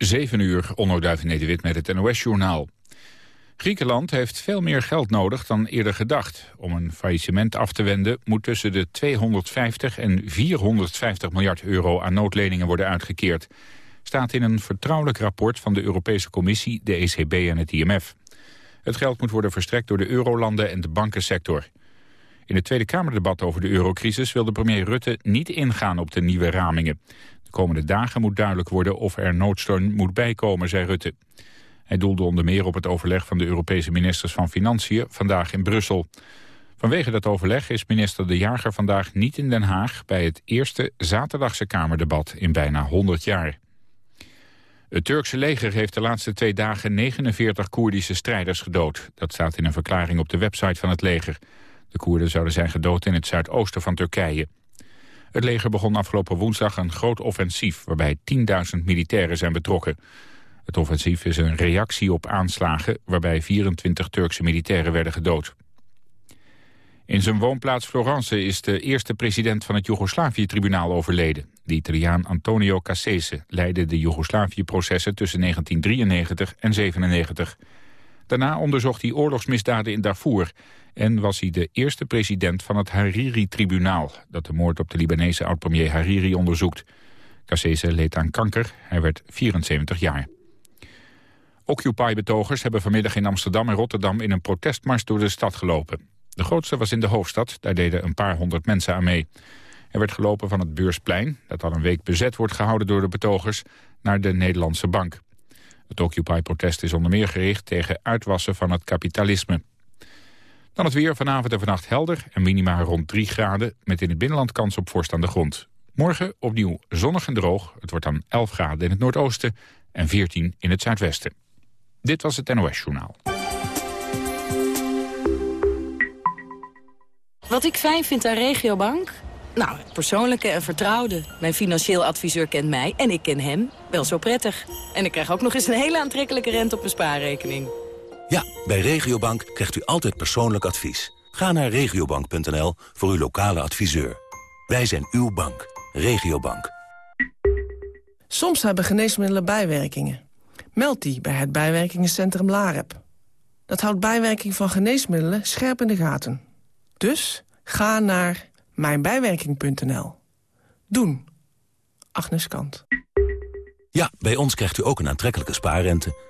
7 uur, Onnoduif Nederwit met het NOS-journaal. Griekenland heeft veel meer geld nodig dan eerder gedacht. Om een faillissement af te wenden moet tussen de 250 en 450 miljard euro aan noodleningen worden uitgekeerd. Staat in een vertrouwelijk rapport van de Europese Commissie, de ECB en het IMF. Het geld moet worden verstrekt door de eurolanden en de bankensector. In het Tweede Kamerdebat over de eurocrisis wilde premier Rutte niet ingaan op de nieuwe ramingen. De komende dagen moet duidelijk worden of er noodsteun moet bijkomen, zei Rutte. Hij doelde onder meer op het overleg van de Europese ministers van Financiën vandaag in Brussel. Vanwege dat overleg is minister De Jager vandaag niet in Den Haag... bij het eerste zaterdagse Kamerdebat in bijna 100 jaar. Het Turkse leger heeft de laatste twee dagen 49 Koerdische strijders gedood. Dat staat in een verklaring op de website van het leger. De Koerden zouden zijn gedood in het zuidoosten van Turkije. Het leger begon afgelopen woensdag een groot offensief... waarbij 10.000 militairen zijn betrokken. Het offensief is een reactie op aanslagen... waarbij 24 Turkse militairen werden gedood. In zijn woonplaats Florence is de eerste president van het Joegoslavië-tribunaal overleden. De Italiaan Antonio Cassese leidde de Joegoslavië-processen tussen 1993 en 1997. Daarna onderzocht hij oorlogsmisdaden in Darfur... en was hij de eerste president van het Hariri-tribunaal... dat de moord op de Libanese oud-premier Hariri onderzoekt. Cassese leed aan kanker, hij werd 74 jaar. Occupy-betogers hebben vanmiddag in Amsterdam en Rotterdam... in een protestmars door de stad gelopen. De grootste was in de hoofdstad, daar deden een paar honderd mensen aan mee. Er werd gelopen van het Beursplein, dat al een week bezet wordt gehouden door de betogers, naar de Nederlandse Bank. Het Occupy-protest is onder meer gericht tegen uitwassen van het kapitalisme. Dan het weer, vanavond en vannacht helder en minima rond 3 graden... met in het binnenland kans op vorst aan de grond. Morgen opnieuw zonnig en droog. Het wordt dan 11 graden in het noordoosten en 14 in het zuidwesten. Dit was het NOS Journaal. Wat ik fijn vind aan Regiobank? Nou, persoonlijke en vertrouwde. Mijn financieel adviseur kent mij en ik ken hem wel zo prettig. En ik krijg ook nog eens een hele aantrekkelijke rente op mijn spaarrekening. Ja, bij Regiobank krijgt u altijd persoonlijk advies. Ga naar regiobank.nl voor uw lokale adviseur. Wij zijn uw bank. Regiobank. Soms hebben geneesmiddelen bijwerkingen. Meld die bij het bijwerkingencentrum LAREP. Dat houdt bijwerking van geneesmiddelen scherp in de gaten. Dus ga naar mijnbijwerking.nl. Doen. Agnes Kant. Ja, bij ons krijgt u ook een aantrekkelijke spaarrente.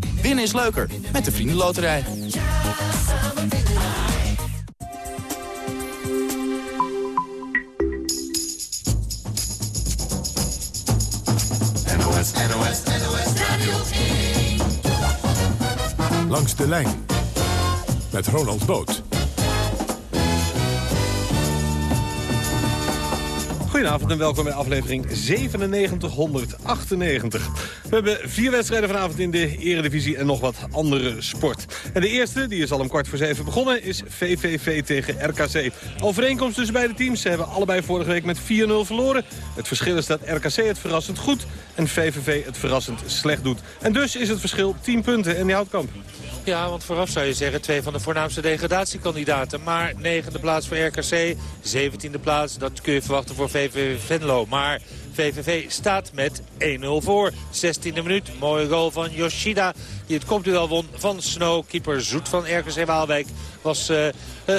Winnen is leuker met de Vriendenloterij. NOS, NOS, NOS Radio 1. Langs de lijn met Ronald Boot. Goedenavond en welkom bij aflevering 9798. We hebben vier wedstrijden vanavond in de eredivisie en nog wat andere sport. En de eerste, die is al om kwart voor zeven begonnen, is VVV tegen RKC. Overeenkomst tussen beide teams. Ze hebben allebei vorige week met 4-0 verloren. Het verschil is dat RKC het verrassend goed en VVV het verrassend slecht doet. En dus is het verschil 10 punten en die houdt kamp. Ja, want vooraf zou je zeggen twee van de voornaamste degradatiekandidaten. Maar negende plaats voor RKC, zeventiende plaats, dat kun je verwachten voor VVV Venlo. Maar VVV staat met 1-0 voor. 16e minuut, mooie goal van Yoshida. Die het comptduel won van Snow. Keeper Zoet van RKC Waalwijk was uh, uh,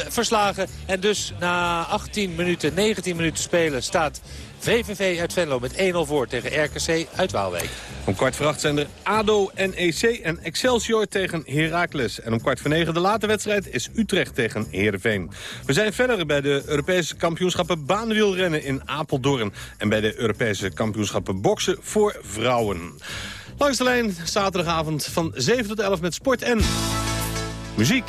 verslagen. En dus na 18 minuten, 19 minuten spelen staat VVV uit Venlo met 1-0 voor tegen RKC uit Waalwijk. Om kwart voor acht zijn er ADO, NEC en Excelsior tegen Heracles. En om kwart voor negen de late wedstrijd is Utrecht tegen Heerenveen. We zijn verder bij de Europese kampioenschappen baanwielrennen in Apeldoorn. En bij de Europese kampioenschappen boksen voor vrouwen. Langs de lijn zaterdagavond van 7 tot 11 met sport en muziek.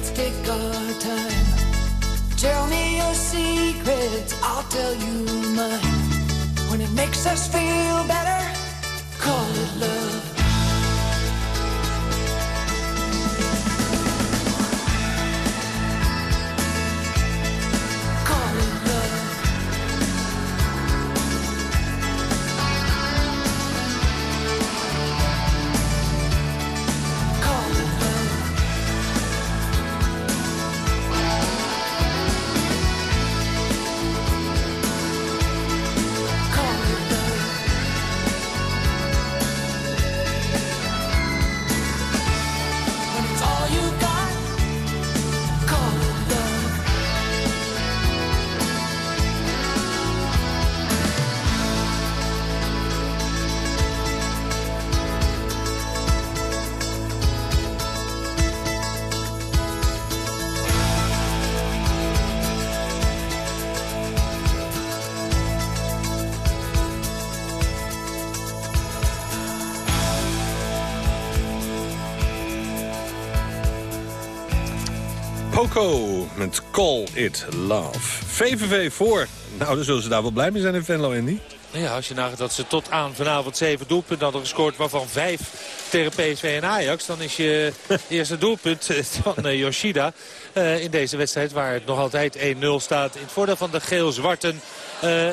Let's take our time. Tell me your secrets, I'll tell you mine. When it makes us feel better, call it love. It Love. VVV voor. Nou, dan zullen ze daar wel blij mee zijn in Venlo, Andy. Nou ja, als je nagaat dat ze tot aan vanavond zeven doelpunten hadden gescoord... waarvan vijf tegen PSV en Ajax... dan is je eerste doelpunt eh, van eh, Yoshida eh, in deze wedstrijd... waar het nog altijd 1-0 staat in het voordeel van de geel-zwarten...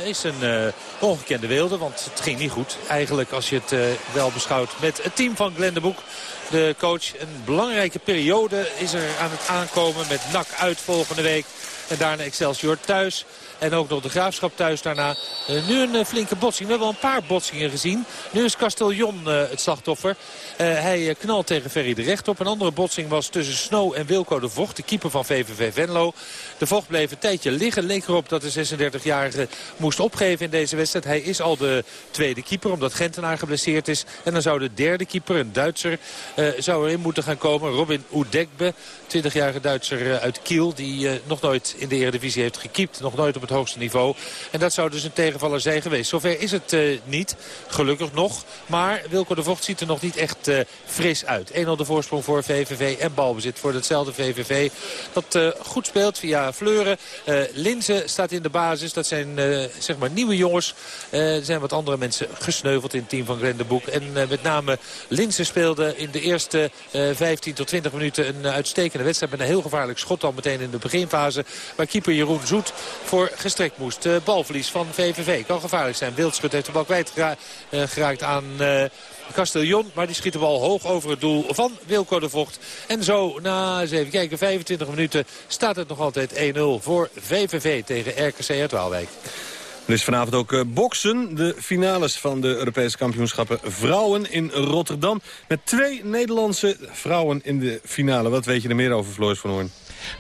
is een ongekende wilde, want het ging niet goed. Eigenlijk als je het wel beschouwt met het team van Glenn de Boek. De coach, een belangrijke periode is er aan het aankomen met NAC uit volgende week. En daarna Excelsior thuis. En ook nog de Graafschap thuis daarna. Eh, nu een eh, flinke botsing. We hebben al een paar botsingen gezien. Nu is Castellon eh, het slachtoffer. Hij knalt tegen Ferry de Recht op. Een andere botsing was tussen Snow en Wilco de Vocht. De keeper van VVV Venlo. De Vocht bleef een tijdje liggen. Leek erop dat de 36-jarige moest opgeven in deze wedstrijd. Hij is al de tweede keeper omdat Gentenaar geblesseerd is. En dan zou de derde keeper, een Duitser, zou erin moeten gaan komen. Robin Oudekbe, 20-jarige Duitser uit Kiel. Die nog nooit in de Eredivisie heeft gekiept. Nog nooit op het hoogste niveau. En dat zou dus een tegenvaller zijn geweest. Zover is het eh, niet. Gelukkig nog. Maar Wilco de Vocht ziet er nog niet echt eh, fris uit. 1-0 de voorsprong voor VVV en balbezit voor hetzelfde VVV. Dat eh, goed speelt via Fleuren. Linzen staat in de basis. Dat zijn zeg maar nieuwe jongens. Er zijn wat andere mensen gesneuveld in het team van Glenn de Boek. En met name Linzen speelde in de eerste eh, 15 tot 20 minuten een uitstekende wedstrijd. Met een heel gevaarlijk schot al meteen in de beginfase. Waar keeper Jeroen Zoet voor gestrekt moest. Eh, balverlies van VVV kan gevaarlijk zijn. Wildschut heeft de bal kwijtgeraakt eh, aan... eh, Castellon, maar die schiet de bal hoog over het doel van Wilco de Vocht. En zo, na even kijken, 25 minuten staat het nog altijd 1-0 voor VVV tegen RKC uit Waalwijk. Er is vanavond ook boksen. De finales van de Europese kampioenschappen vrouwen in Rotterdam. Met twee Nederlandse vrouwen in de finale. Wat weet je er meer over, Floris van Hoorn?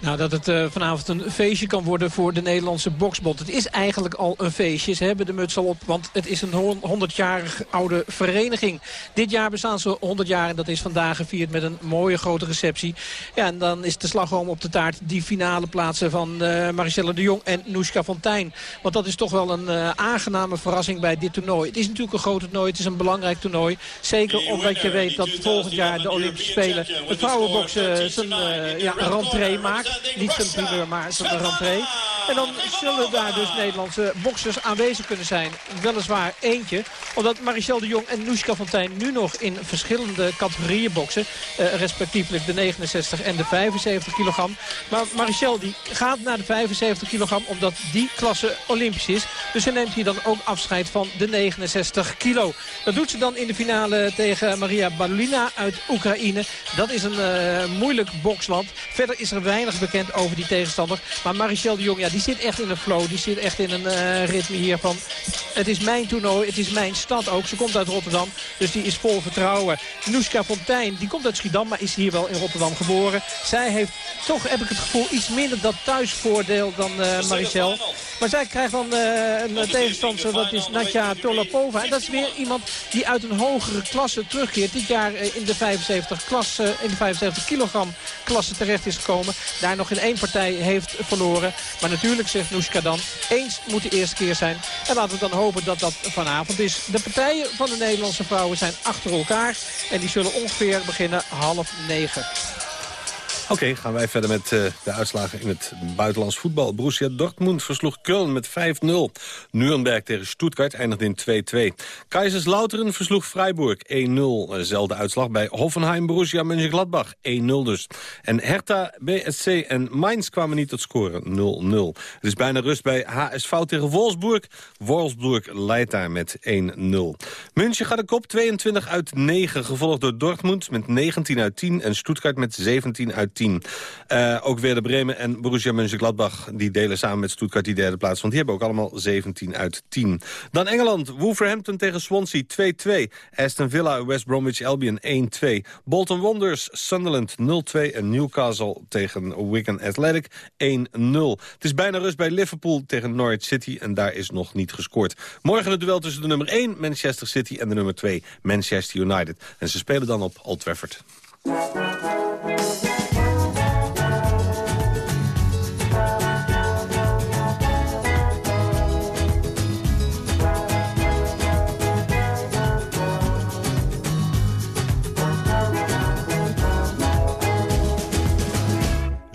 Nou, dat het eh, vanavond een feestje kan worden voor de Nederlandse boksbond. Het is eigenlijk al een feestje. Ze hebben de muts al op, want het is een 100-jarig oude vereniging. Dit jaar bestaan ze 100 jaar en dat is vandaag gevierd met een mooie grote receptie. Ja, en dan is de slagroom op de taart die finale plaatsen van uh, Maricelle de Jong en Noeska Fontijn. Want dat is toch wel een uh, aangename verrassing bij dit toernooi. Het is natuurlijk een groot toernooi, het is een belangrijk toernooi. Zeker omdat je weet dat volgend jaar de Olympische Spelen het vrouwenboksen zijn uh, ja, rentree maakt. Niet zijn primeur, maar zijn rentree. En dan zullen daar dus Nederlandse boksers aanwezig kunnen zijn. Weliswaar eentje. Omdat Marichel de Jong en Noeska Fontijn nu nog in verschillende categorieën boksen. Uh, respectievelijk de 69 en de 75 kilogram. Maar Marichel die gaat naar de 75 kilogram omdat die klasse Olympisch is. Dus ze neemt hier dan ook afscheid van de 69 kilo. Dat doet ze dan in de finale tegen Maria Balina uit Oekraïne. Dat is een uh, moeilijk boksland. Verder is er weinig bekend over die tegenstander. Maar Marichel de Jong, ja, die zit echt in een flow. Die zit echt in een uh, ritme hier van... Het is mijn toernooi, het is mijn stad ook. Ze komt uit Rotterdam, dus die is vol vertrouwen. Noeska Fontijn, die komt uit Schiedam, maar is hier wel in Rotterdam geboren. Zij heeft toch, heb ik het gevoel, iets minder dat thuisvoordeel dan uh, Marichel. Maar zij krijgt dan uh, een tegenstander, dat is Natja Tolopova. En dat is weer iemand die uit een hogere klasse terugkeert. Dit jaar in de 75, klasse, in de 75 kilogram klasse terecht is gekomen. Daar nog in één partij heeft verloren. Maar natuurlijk zegt Noeska dan, eens moet de eerste keer zijn. En laten we dan hopen dat dat vanavond is. De partijen van de Nederlandse vrouwen zijn achter elkaar. En die zullen ongeveer beginnen half negen. Oké, gaan wij verder met uh, de uitslagen in het buitenlands voetbal. Borussia Dortmund versloeg Köln met 5-0. Nuremberg tegen Stuttgart eindigde in 2-2. Kaiserslautern versloeg Freiburg 1-0. Zelfde uitslag bij Hoffenheim, Borussia Mönchengladbach 1-0 dus. En Hertha, BSC en Mainz kwamen niet tot scoren 0-0. Het is bijna rust bij HSV tegen Wolfsburg. Wolfsburg leidt daar met 1-0. München gaat de kop 22 uit 9, gevolgd door Dortmund met 19 uit 10... en Stuttgart met 17 uit 10. Uh, ook weer de Bremen en Borussia Mönchengladbach... die delen samen met Stuttgart die derde plaats. Want die hebben ook allemaal 17 uit 10. Dan Engeland, Wolverhampton tegen Swansea 2-2. Aston Villa, West Bromwich Albion 1-2. Bolton Wanderers, Sunderland 0-2. En Newcastle tegen Wigan Athletic 1-0. Het is bijna rust bij Liverpool tegen Norwich City... en daar is nog niet gescoord. Morgen het duel tussen de nummer 1 Manchester City... en de nummer 2 Manchester United. En ze spelen dan op Old Trafford.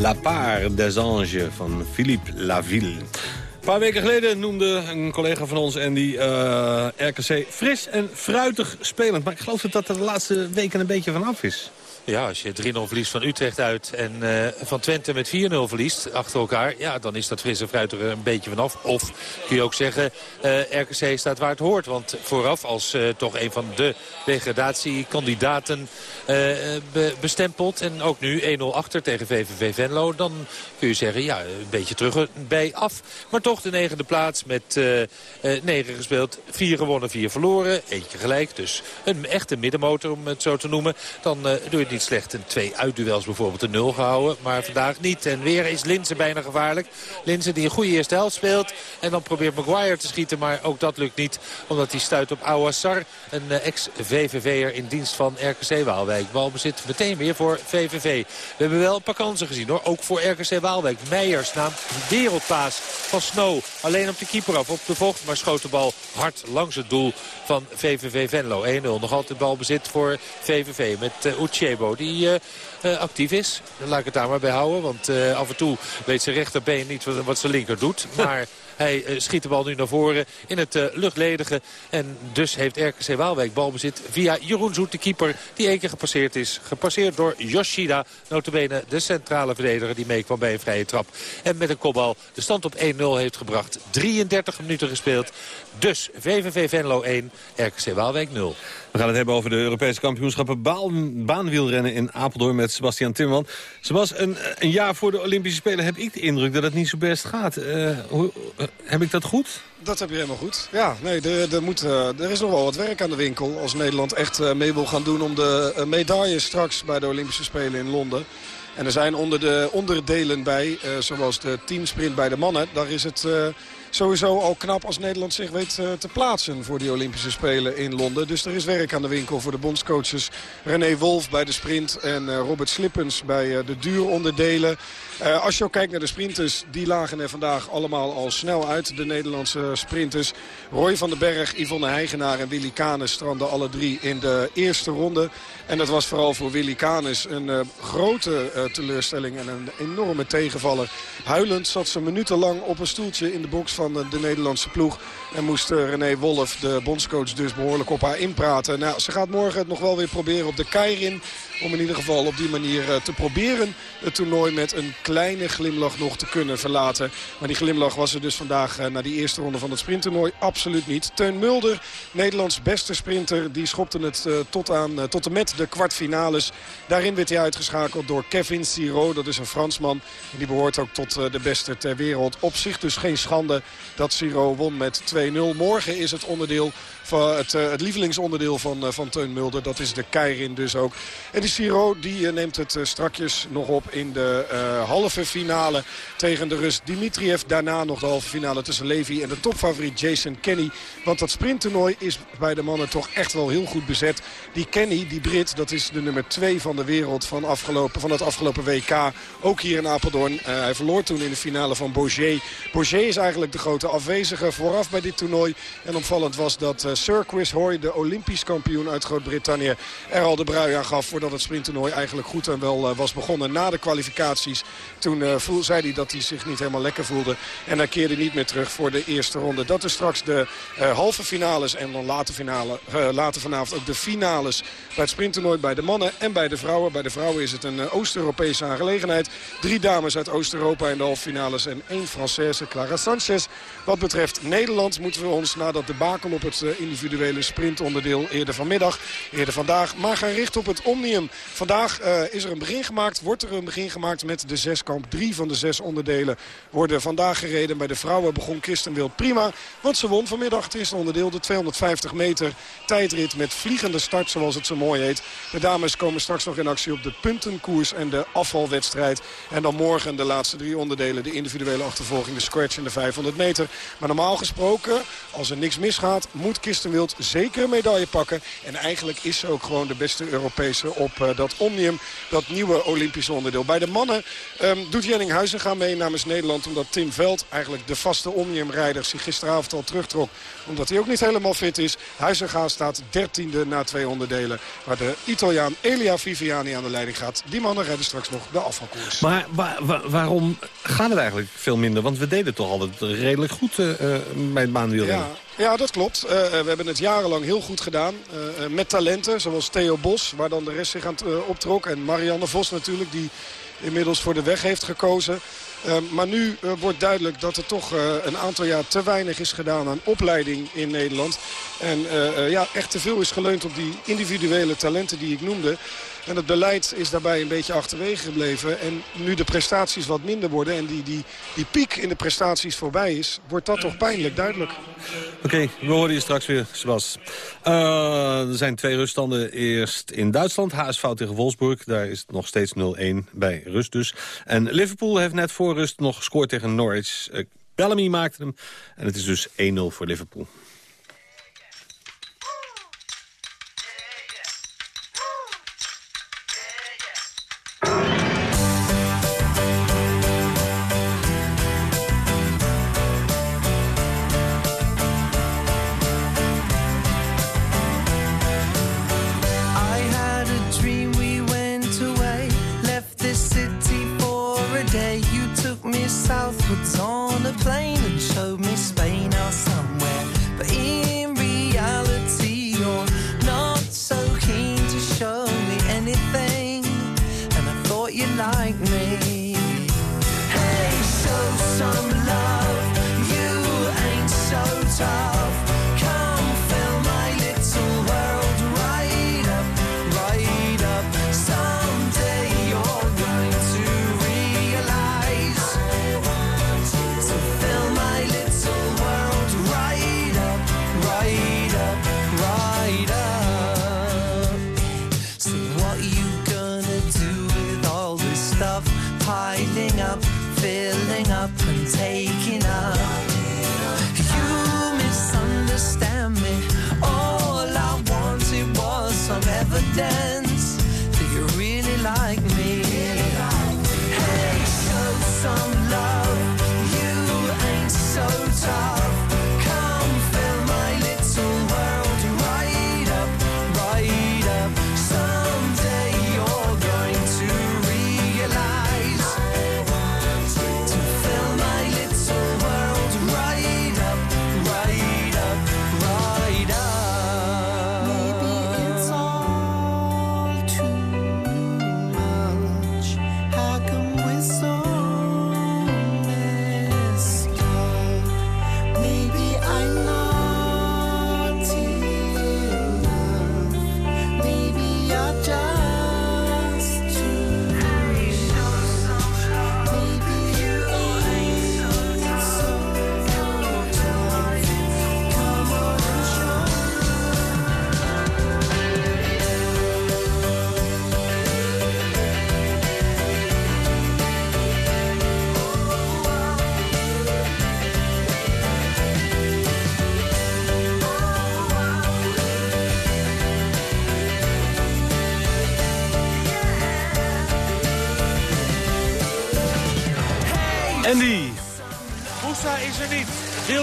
La part des anges van Philippe Laville. Een paar weken geleden noemde een collega van ons, Andy, uh, RKC fris en fruitig spelend. Maar ik geloof dat dat de laatste weken een beetje vanaf is. Ja, als je 3-0 verliest van Utrecht uit en uh, van Twente met 4-0 verliest achter elkaar... ja, dan is dat frisse fruit er een beetje vanaf. Of kun je ook zeggen, uh, RKC staat waar het hoort. Want vooraf als uh, toch een van de degradatiekandidaten be bestempeld... en ook nu 1-0 achter tegen VVV Venlo... dan kun je zeggen, ja, een beetje terug bij af. Maar toch de negende plaats met 9 gespeeld. 4 gewonnen, 4 verloren. Eentje gelijk, dus een echte middenmotor om het zo te noemen. Dan doe je het slecht. En twee uitduels bijvoorbeeld een nul gehouden. Maar vandaag niet. En weer is Linse bijna gevaarlijk. Linse die een goede eerste helft speelt. En dan probeert Maguire te schieten. Maar ook dat lukt niet. Omdat hij stuit op Ouassar. Een uh, ex-VVV'er in dienst van RKC Waalwijk. Balbezit meteen weer voor VVV. We hebben wel een paar kansen gezien hoor. Ook voor RKC Waalwijk. Meijers na een wereldpaas van Snow. Alleen op de keeper af. Op de vocht. Maar schoot de bal hard langs het doel van VVV Venlo. 1-0. Nog altijd balbezit voor VVV met uh, Uchebo die uh, uh, actief is. Dan laat ik het daar maar bij houden. Want uh, af en toe weet zijn rechterbeen niet wat, wat zijn linker doet. Maar... Hij schiet de bal nu naar voren in het luchtledige. En dus heeft RKC Waalwijk balbezit via Jeroen Zoet, de keeper. Die één keer gepasseerd is. Gepasseerd door Yoshida. Notabene de centrale verdediger die meekwam bij een vrije trap. En met een kopbal de stand op 1-0 heeft gebracht. 33 minuten gespeeld. Dus VVV Venlo 1, RKC Waalwijk 0. We gaan het hebben over de Europese kampioenschappen baan, baanwielrennen in Apeldoorn met Sebastian Timmerman. Sebas, een, een, jaar voor de Olympische Spelen heb ik de indruk dat het niet zo best gaat. Uh, hoe, uh, heb ik dat goed? Dat heb je helemaal goed. Ja, nee, er, er, moet, uh, er is nog wel wat werk aan de winkel als Nederland echt mee wil gaan doen om de medailles straks bij de Olympische Spelen in Londen. En er zijn onder de onderdelen bij, zoals de teamsprint bij de mannen, daar is het sowieso al knap als Nederland zich weet uh, te plaatsen voor die Olympische Spelen in Londen. Dus er is werk aan de winkel voor de bondscoaches René Wolf bij de sprint en uh, Robert Slippens bij uh, de duuronderdelen. Als je ook kijkt naar de sprinters, die lagen er vandaag allemaal al snel uit. De Nederlandse sprinters. Roy van den Berg, Yvonne Heigenaar en Willy Canes stranden alle drie in de eerste ronde. En dat was vooral voor Willy Canes een grote teleurstelling en een enorme tegenvaller. Huilend zat ze minutenlang op een stoeltje in de box van de Nederlandse ploeg. En moest René Wolf, de bondscoach, dus behoorlijk op haar inpraten. Nou, ze gaat morgen het nog wel weer proberen op de Keirin. Om in ieder geval op die manier te proberen het toernooi met een kleine glimlach nog te kunnen verlaten. Maar die glimlach was er dus vandaag uh, na die eerste ronde van het sprinttoernooi absoluut niet. Teun Mulder, Nederlands beste sprinter, die schopte het tot, aan, tot en met de kwartfinales. Daarin werd hij uitgeschakeld door Kevin Siro, dat is een Fransman. En die behoort ook tot de beste ter wereld. Op zich dus geen schande dat Siro won met 2-0. Morgen is het onderdeel het, uh, het lievelingsonderdeel van, uh, van Teun Mulder. Dat is de Keirin dus ook. En die Siro die uh, neemt het strakjes nog op in de halve finale tegen de Rus Dimitriev. Daarna nog de halve finale tussen Levi en de topfavoriet Jason Kenny. Want dat sprinttoernooi is bij de mannen toch echt wel heel goed bezet. Die Kenny, die Brit, dat is de nummer 2 van de wereld van, afgelopen, van het afgelopen WK. Ook hier in Apeldoorn. hij verloor toen in de finale van Bourget. Bourget is eigenlijk de grote afwezige vooraf bij dit toernooi. En opvallend was dat Chris Hoy, de Olympisch kampioen uit Groot-Brittannië, er al de brui aan gaf voordat het sprinttoernooi eigenlijk goed en wel uh, was begonnen. Na de kwalificaties, toen uh, voel, zei hij dat hij zich niet helemaal lekker voelde. En hij keerde niet meer terug voor de eerste ronde. Dat is straks de uh, halve finales en dan later, finale, later vanavond ook de finales bij het sprinttoernooi bij de mannen en bij de vrouwen. Bij de vrouwen is het een Oost-Europese aangelegenheid. Drie dames uit Oost-Europa in de halve finales en één Française, Clara Sanchez. Wat betreft Nederland moeten we ons nadat de bakel op het individuele sprintonderdeel eerder vanmiddag, eerder vandaag. Maar gaan richten op het Omnium. Vandaag uh, is er een begin gemaakt, wordt er een begin gemaakt met de zeskamp. Drie van de zes onderdelen worden vandaag gereden. Bij de vrouwen begon Kirsten Wild prima, want ze won vanmiddag het eerste onderdeel. De 250 meter tijdrit met vliegende start, zoals het zo mooi heet. De dames komen straks nog in actie op de puntenkoers en de afvalwedstrijd. En dan morgen de laatste drie onderdelen. De individuele achtervolging, de scratch en de 500 meter. Maar normaal gesproken, als er niks misgaat, moet Kirsten Zeker een medaille pakken. En eigenlijk is ze ook gewoon de beste Europese op uh, dat Omnium. Dat nieuwe Olympische onderdeel. Bij de mannen um, doet Jenning Huizenga mee namens Nederland. Omdat Tim Veld, eigenlijk de vaste Omnium-rijder, zich gisteravond al terugtrok. Omdat hij ook niet helemaal fit is. Huizenga staat dertiende na twee onderdelen. Waar de Italiaan Elia Viviani aan de leiding gaat. Die mannen rijden straks nog de afvalkoers. Maar wa wa waarom gaat het eigenlijk veel minder? Want we deden toch altijd redelijk goed uh, bij het baanwielrennen. Ja. Ja, dat klopt. Uh, we hebben het jarenlang heel goed gedaan. Uh, met talenten, zoals Theo Bos, waar dan de rest zich aan uh, optrok. En Marianne Vos natuurlijk, die inmiddels voor de weg heeft gekozen. Maar nu wordt duidelijk dat er toch een aantal jaar te weinig is gedaan aan opleiding in Nederland. En ja, echt te veel is geleund op die individuele talenten die ik noemde. En het beleid is daarbij een beetje achterwege gebleven. En nu de prestaties wat minder worden en die, die, die piek in de prestaties voorbij is... wordt dat toch pijnlijk duidelijk. Oké, we horen je straks weer, Sebas. Uh, er zijn twee ruststanden eerst in Duitsland. HSV tegen Wolfsburg, daar is het nog steeds 0-1 bij rust dus. En Liverpool heeft net voor rust nog gescoord tegen Norwich. Uh, Bellamy maakte hem en het is dus 1-0 voor Liverpool.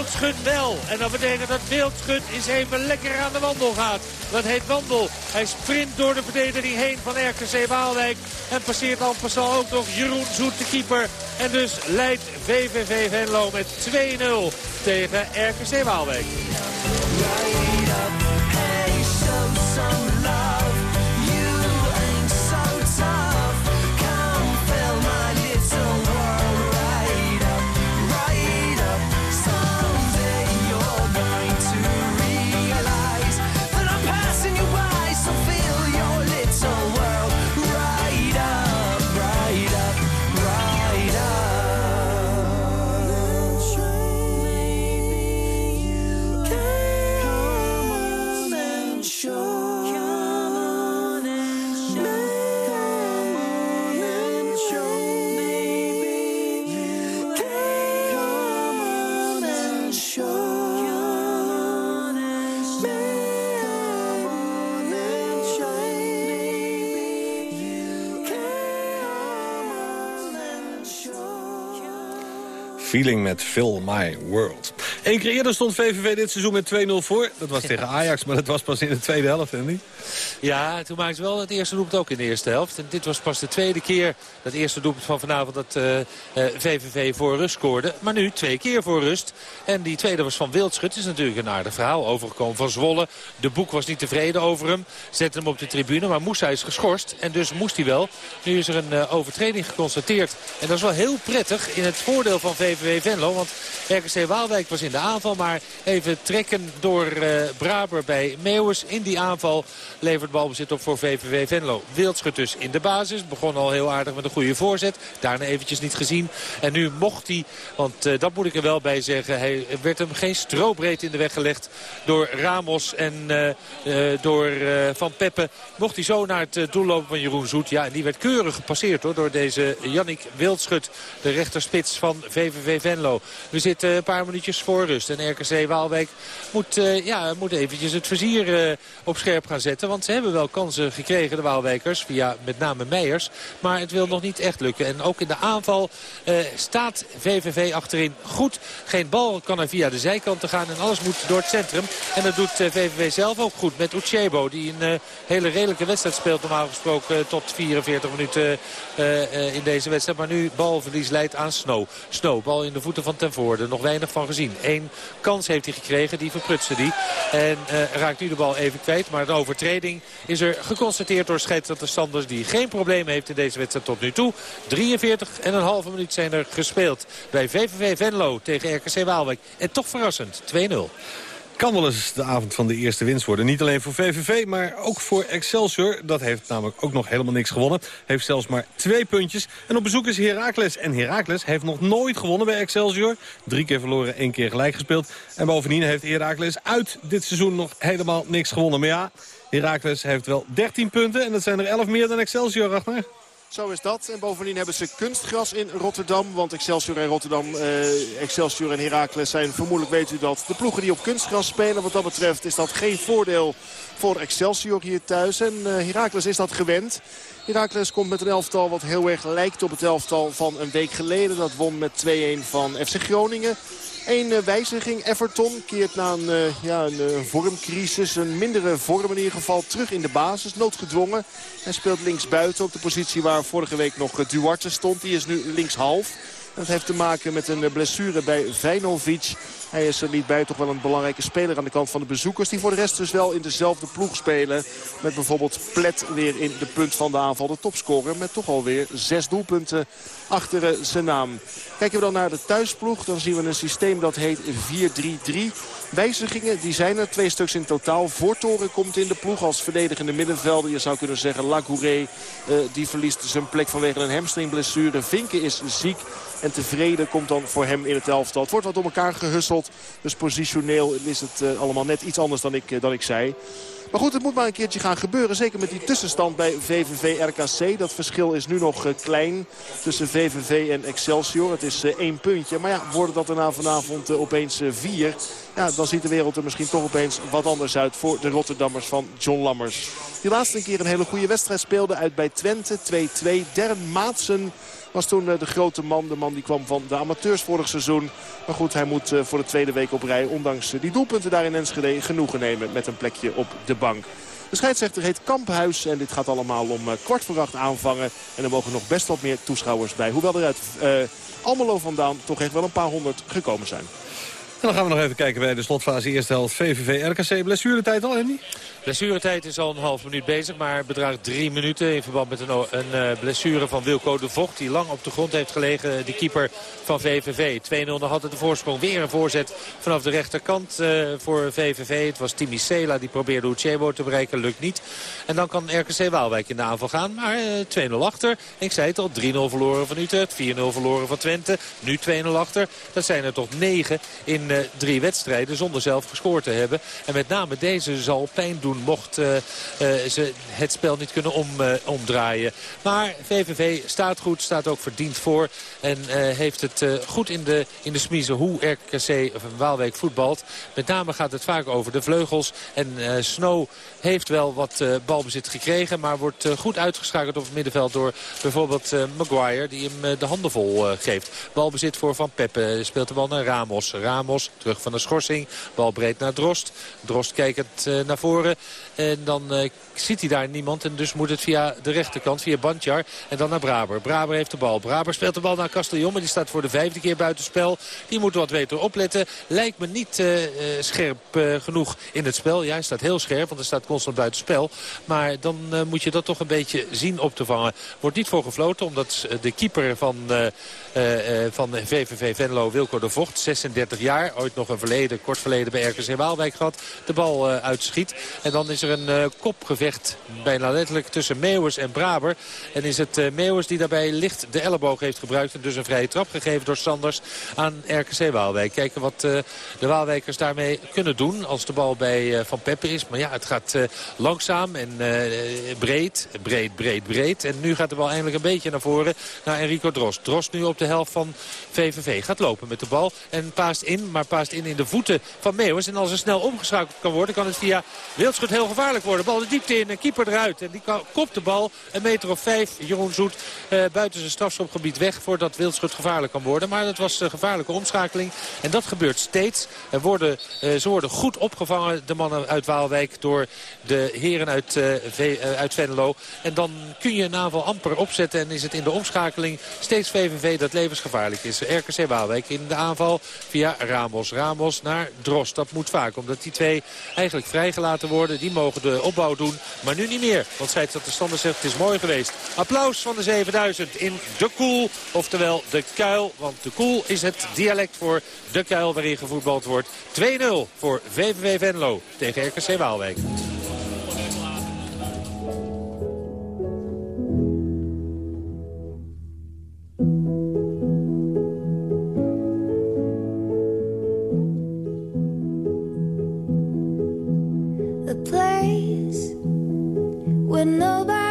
Wildschut wel. En dat betekent dat Wildschut eens even lekker aan de wandel gaat. Dat heet wandel. Hij sprint door de verdediging heen van RKC Waalwijk. En passeert dan passant ook nog Jeroen Zoet, de keeper. En dus leidt VVV Venlo met 2-0 tegen RKC Waalwijk. Feeling met Fill My World. Eén keer eerder stond VVV dit seizoen met 2-0 voor. Dat was tegen Ajax, maar dat was pas in de tweede helft, hè niet? Ja, toen maakte wel het eerste doelpunt ook in de eerste helft. En dit was pas de tweede keer, dat eerste doelpunt van vanavond, dat uh, uh, VVV voor rust scoorde. Maar nu twee keer voor rust. En die tweede was van Wildschut. Het is natuurlijk een aardig verhaal. Overgekomen van Zwolle. De boek was niet tevreden over hem. Zette hem op de tribune, maar Moussa is geschorst. En dus moest hij wel. Nu is er een uh, overtreding geconstateerd. En dat is wel heel prettig in het voordeel van VVV Venlo. Want RKC Waalwijk was in de aanval. Maar even trekken door Braber bij Meeuwis in die aanval levert balbezit op voor VVV Venlo. Wildschut dus in de basis. Begon al heel aardig met een goede voorzet. Daarna eventjes niet gezien. En nu mocht hij, want uh, dat moet ik er wel bij zeggen. Hij werd hem geen strobreed in de weg gelegd door Ramos en uh, uh, door Van Peppe. Mocht hij zo naar het doel lopen van Jeroen Zoet. Ja, en die werd keurig gepasseerd hoor, door deze Jannik Wildschut. De rechterspits van VVV Venlo. We zitten een paar minuutjes voor rust. En RKC Waalwijk moet, ja, moet eventjes het vizier op scherp gaan zetten. Want hebben wel kansen gekregen, de Waalwijkers. Via met name Meijers. Maar het wil nog niet echt lukken. En ook in de aanval uh, staat VVV achterin goed. Geen bal kan er via de zijkant te gaan. En alles moet door het centrum. En dat doet VVV zelf ook goed met Uchebo. Die een uh, hele redelijke wedstrijd speelt. Normaal gesproken tot 44 minuten in deze wedstrijd. Maar nu balverlies leidt aan Snow. Snow, bal in de voeten van Ten Voorde. Nog weinig van gezien. Eén kans heeft hij gekregen. Die verprutste die. En raakt nu de bal even kwijt. Maar de overtreding is er geconstateerd door scheidsrechter Sanders. Die geen probleem heeft in deze wedstrijd tot nu toe. 43 en een halve minuut zijn er gespeeld bij VVV Venlo tegen RKC Waalwijk. En toch verrassend, 2-0 kan wel eens de avond van de eerste winst worden. Niet alleen voor VVV, maar ook voor Excelsior. Dat heeft namelijk ook nog helemaal niks gewonnen. Heeft zelfs maar twee puntjes. En op bezoek is Heracles. En Heracles heeft nog nooit gewonnen bij Excelsior. Drie keer verloren, één keer gelijk gespeeld. En bovendien heeft Heracles uit dit seizoen nog helemaal niks gewonnen. Maar ja, Heracles heeft wel 13 punten. En dat zijn er 11 meer dan Excelsior, Ragnar. Zo is dat. En bovendien hebben ze kunstgras in Rotterdam. Want Excelsior en Rotterdam, eh, Excelsior en Heracles zijn vermoedelijk, weet u dat, de ploegen die op kunstgras spelen. Wat dat betreft is dat geen voordeel voor Excelsior hier thuis. En uh, Heracles is dat gewend. Heracles komt met een elftal wat heel erg lijkt op het elftal van een week geleden. Dat won met 2-1 van FC Groningen. Eén eh, wijziging. Everton keert na een, uh, ja, een uh, vormcrisis, een mindere vorm in ieder geval, terug in de basis. Noodgedwongen. Hij speelt linksbuiten op de positie waar vorige week nog Duarte stond. Die is nu linkshalf. Dat heeft te maken met een blessure bij Vijnovic. Hij is er niet bij, toch wel een belangrijke speler aan de kant van de bezoekers. Die voor de rest dus wel in dezelfde ploeg spelen. Met bijvoorbeeld Plet weer in de punt van de aanval. De topscorer met toch alweer zes doelpunten achter zijn naam. Kijken we dan naar de thuisploeg. Dan zien we een systeem dat heet 4-3-3. Wijzigingen, die zijn er. Twee stuks in totaal. Voortoren komt in de ploeg als verdedigende middenvelder. Je zou kunnen zeggen Lagouré, uh, die verliest zijn plek vanwege een hamstringblessure. Vinken is ziek. En tevreden komt dan voor hem in het elftal. Het wordt wat door elkaar gehusseld. Dus positioneel is het uh, allemaal net iets anders dan ik, uh, dan ik zei. Maar goed, het moet maar een keertje gaan gebeuren. Zeker met die tussenstand bij VVV-RKC. Dat verschil is nu nog uh, klein tussen VVV en Excelsior. Het is één puntje. Maar ja, worden dat er na vanavond opeens vier... Ja, dan ziet de wereld er misschien toch opeens wat anders uit voor de Rotterdammers van John Lammers. Die laatste keer een hele goede wedstrijd speelde uit bij Twente. 2-2. Dern Maatsen was toen de grote man. De man die kwam van de amateurs vorig seizoen. Maar goed, hij moet voor de tweede week op rij, ondanks die doelpunten daar in Enschede, genoegen nemen met een plekje op de bank. De scheidsrechter heet Kamphuis en dit gaat allemaal om kwart voor acht aanvangen. En er mogen nog best wat meer toeschouwers bij. Hoewel er uit uh, Almelo vandaan toch echt wel een paar honderd gekomen zijn. En dan gaan we nog even kijken bij de slotfase eerste helft VVV-RKC. Blessuretijd al, Andy? Blessuretijd is al een half minuut bezig, maar bedraagt drie minuten... in verband met een, een blessure van Wilco de Vocht... die lang op de grond heeft gelegen, de keeper van VVV. 2-0 nog altijd de voorsprong. Weer een voorzet vanaf de rechterkant uh, voor VVV. Het was Timmy Sela, die probeerde Uchebo te bereiken, lukt niet. En dan kan RKC Waalwijk in de aanval gaan, maar uh, 2-0 achter. Ik zei het al, 3-0 verloren van Utrecht, 4-0 verloren van Twente. Nu 2-0 achter. Dat zijn er toch 9 in uh, drie wedstrijden zonder zelf gescoord te hebben. En met name deze zal pijn doen mocht uh, uh, ze het spel niet kunnen om, omdraaien. Maar VVV staat goed, staat ook verdiend voor. En heeft het goed in de, in de smiezen hoe RKC of Waalwijk voetbalt. Met name gaat het vaak over de vleugels. En Snow heeft wel wat balbezit gekregen. Maar wordt goed uitgeschakeld op het middenveld door bijvoorbeeld Maguire. Die hem de handen vol geeft. Balbezit voor Van Peppe. Speelt de bal naar Ramos. Ramos Terug van de schorsing. Bal breed naar Drost. Drost kijkend uh, naar voren. En dan uh, ziet hij daar niemand. En dus moet het via de rechterkant, via Bandjar. En dan naar Braber. Braber heeft de bal. Braber speelt de bal naar Castellon. Maar die staat voor de vijfde keer buitenspel. Die moet wat beter opletten. Lijkt me niet uh, scherp genoeg in het spel. Ja, hij staat heel scherp, want er staat constant buitenspel. Maar dan moet je dat toch een beetje zien op te vangen. Wordt niet voor gefloten, omdat de keeper van, van VVV Venlo, Wilco de Vocht, 36 jaar. Ooit nog een verleden, kort verleden bij RKC Waalwijk gehad. De bal uitschiet. En dan is er een kopgevecht, bijna letterlijk, tussen Meeuwers en Braber. En is het Meeuwers die daarbij licht de elleboog heeft gebruikt. En dus een vrije trap gegeven door Sanders aan RKC Waalwijk. Kijken wat de Waalwijkers daarmee kunnen doen als de bal bij Van Peppe is. Maar ja, het gaat langzaam en breed, breed, breed, breed. En nu gaat de bal eindelijk een beetje naar voren naar Enrico Drost. Drost nu op de helft van VVV. Gaat lopen met de bal en paast in, maar paast in in de voeten van Meeuwers. En als er snel omgeschakeld kan worden, kan het via Wildschut heel gevaarlijk worden. Bal de diepte in, keeper eruit. En die kopt de bal een meter of vijf, Jeroen Zoet, uh, buiten zijn strafschopgebied weg... voordat Wildschut gevaarlijk kan worden. Maar dat was een gevaarlijke omschakeling. En dat gebeurt steeds. Er worden, uh, ze worden goed opgevangen, de mannen uit Waalwijk... door de heren uit, v, uit Venlo. En dan kun je een aanval amper opzetten. En is het in de omschakeling steeds VVV dat levensgevaarlijk is. RKC Waalwijk in de aanval via Ramos. Ramos naar Drost. Dat moet vaak, omdat die twee eigenlijk vrijgelaten worden. Die mogen de opbouw doen, maar nu niet meer. Want de Stander zegt, het is mooi geweest. Applaus van de 7000 in de Koel, oftewel de Kuil. Want de Koel is het dialect voor de Kuil waarin gevoetbald wordt. 2-0 voor VVV Venlo tegen RKC Waalwijk. Xanadu. Now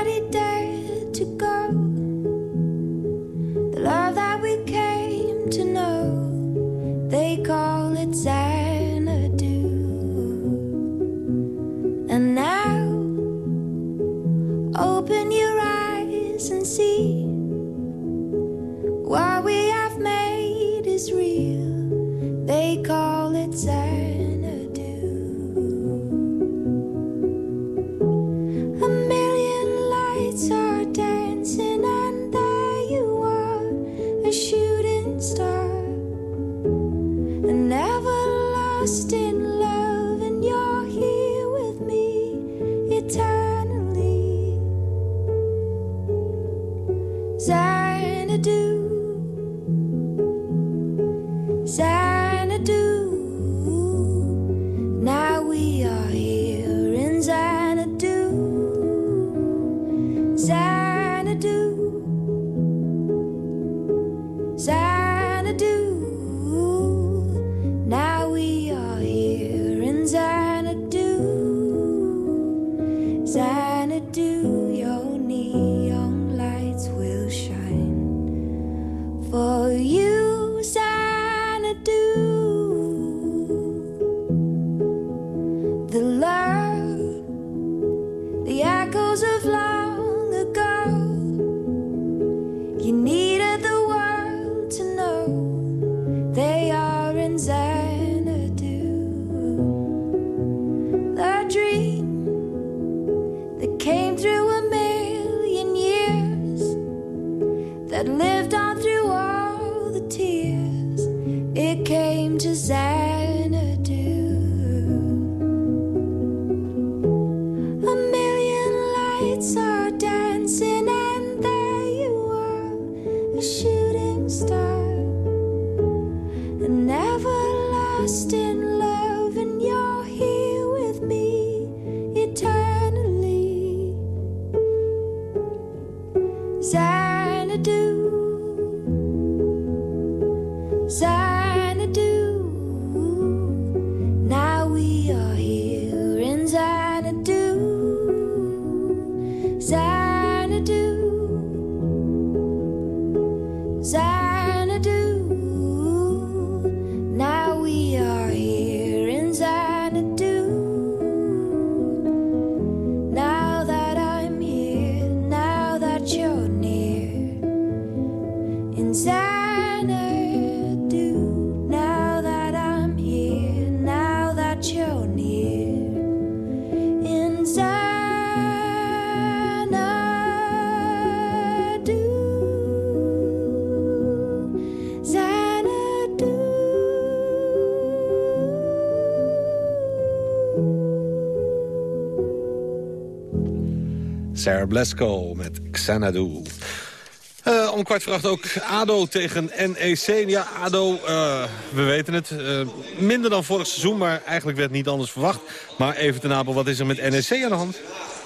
lived on Blasco met Xanadu. Uh, om kwart voor acht ook ADO tegen NEC. Ja, ADO, uh, we weten het, uh, minder dan vorig seizoen, maar eigenlijk werd niet anders verwacht. Maar even ten Apel, wat is er met NEC aan de hand?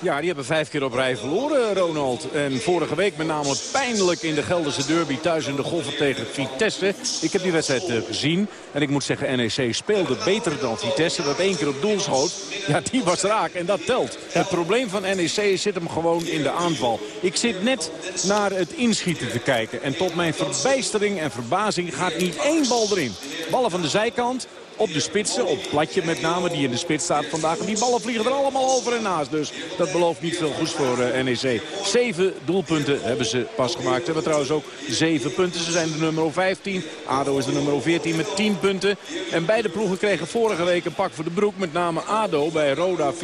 Ja, die hebben vijf keer op rij verloren, Ronald. En vorige week met name pijnlijk in de Gelderse derby thuis in de golven tegen Vitesse. Ik heb die wedstrijd uh, gezien. En ik moet zeggen, NEC speelde beter dan Vitesse. Dat één keer op doel schoot. Ja, die was raak en dat telt. Het probleem van NEC zit hem gewoon in de aanval. Ik zit net naar het inschieten te kijken. En tot mijn verbijstering en verbazing gaat niet één bal erin. Ballen van de zijkant, op de spitsen. Op Platje met name, die in de spits staat vandaag. Die ballen vliegen er allemaal over en naast. Dus dat belooft niet veel goeds voor uh, NEC. Zeven doelpunten hebben ze pas gemaakt. Ze hebben trouwens ook zeven punten. Ze zijn de nummer 15. ADO is de nummer 14 met 10 punten. En beide ploegen kregen vorige week een pak voor de broek. Met name ADO bij Roda 4-1.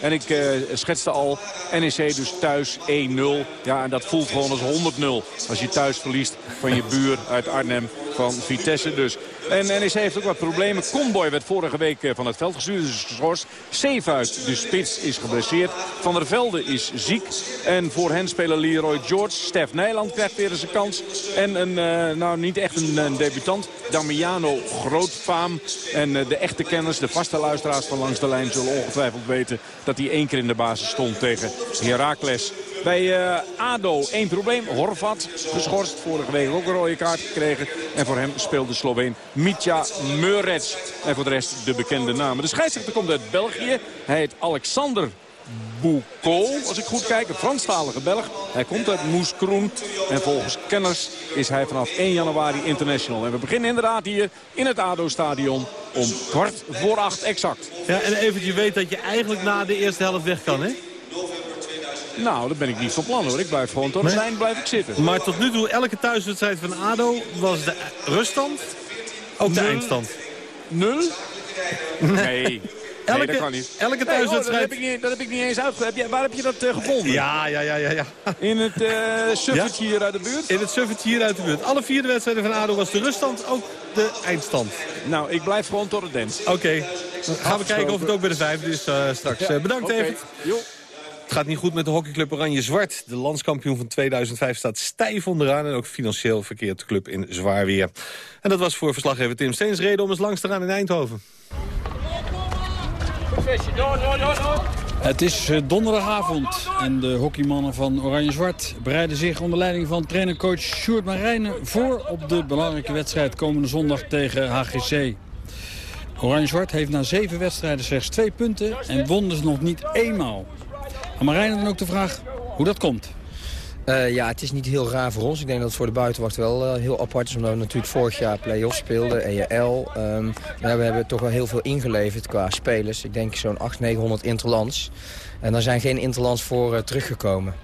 En ik uh, schetste al, NEC dus thuis 1-0. Ja, en dat voelt gewoon als 100-0. Als je thuis verliest van je buur uit Arnhem van Vitesse dus. En NEC heeft ook wat problemen. Comboy werd vorige week eh, van het veld gestuurd. Dus geschorst. Zeefuit, de spits, is geblesseerd. Van der Velde is ziek. En voor hen spelen Leroy George. Stef Nijland krijgt weer eens een kans. En een, uh, nou niet echt een, debutant. Damiano Grootfaam. En uh, de echte kenners, de vaste luisteraars van Langs de Lijn... zullen ongetwijfeld weten dat hij één keer in de basis stond tegen Heracles. Bij ADO één probleem. Horvat geschorst. Vorige week ook een rode kaart gekregen. En voor hem speelde Sloveen Mitja Meurets. En voor de rest de bekende namen. De scheidsrechter komt uit België. Hij heet Alexander Boucault, als ik goed kijk. Een Franstalige Belg. Hij komt uit Moeskroen. En volgens kenners is hij vanaf 1 januari international. En we beginnen inderdaad hier in het ADO-stadion om kwart voor acht exact. Ja, en even je weet dat je eigenlijk na de eerste helft weg kan, hè? Nou, dat ben ik niet van plan hoor. Ik blijf gewoon tot het nee. eind blijf ik zitten. Maar tot nu toe, elke thuiswedstrijd van ADO was de ruststand ook de eindstand. Nul? Nee. Elke, nee, dat kan niet. Elke thuiswedstrijd... Nee, oh, dat, heb ik niet, dat heb ik niet eens uitgelegd. Waar heb je dat uh, gevonden? Ja, ja, ja, ja, ja. In het uh, suffetje ja? hier uit de buurt? In het suffetje hier uit de buurt. Alle vierde wedstrijden van ADO was de ruststand, ook de eindstand. Nou, ik blijf gewoon tot het dens. Oké. Okay. Dan gaan we kijken of het ook bij de vijfde is uh, straks. Ja. bedankt okay. even. Jo. Het gaat niet goed met de hockeyclub Oranje-Zwart. De landskampioen van 2005 staat stijf onderaan... en ook financieel verkeert de club in zwaar weer. En dat was voor verslaggever Tim Steens reden om eens langs te gaan in Eindhoven. Het is donderdagavond en de hockeymannen van Oranje-Zwart bereiden zich onder leiding van trainercoach Sjoerd Marijnen voor op de belangrijke wedstrijd komende zondag tegen HGC. Oranje-Zwart heeft na zeven wedstrijden slechts twee punten en won dus nog niet eenmaal. Aan Marijnen dan ook de vraag hoe dat komt. Uh, ja, het is niet heel raar voor ons. Ik denk dat het voor de buitenwacht wel uh, heel apart is. Omdat we natuurlijk vorig jaar play-offs speelden, EL. Um, maar we hebben toch wel heel veel ingeleverd qua spelers. Ik denk zo'n 800, 900 interlands. En daar zijn geen interlands voor uh, teruggekomen.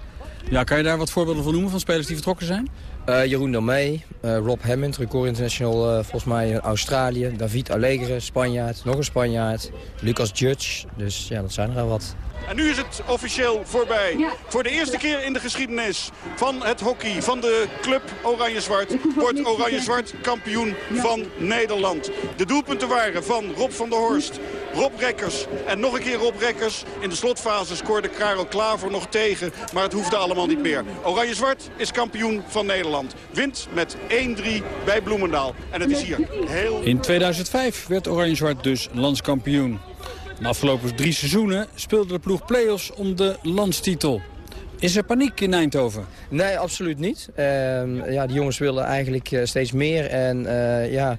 Ja, kan je daar wat voorbeelden van noemen van spelers die vertrokken zijn? Jeroen Delmee, uh, Rob Hammond, record international volgens mij in Australië. David Allegre, Spanjaard, nog een Spanjaard. Lucas Judge, dus ja, dat zijn er al wat. En nu is het officieel voorbij. Ja. Voor de eerste keer in de geschiedenis van het hockey, van de club Oranje-Zwart... wordt Oranje-Zwart kampioen van Nederland. De doelpunten waren van Rob van der Horst, Rob Rekkers en nog een keer Rob Rekkers. In de slotfase scoorde Karel Klaver nog tegen, maar het hoefde allemaal niet meer. Oranje-Zwart is kampioen van Nederland. Wint met 1-3 bij Bloemendaal. En het is hier heel... In 2005 werd Oranje-Zwart dus landskampioen. De afgelopen drie seizoenen speelde de ploeg play-offs om de landstitel. Is er paniek in Eindhoven? Nee, absoluut niet. Uh, ja, de jongens willen eigenlijk uh, steeds meer. En uh, ja,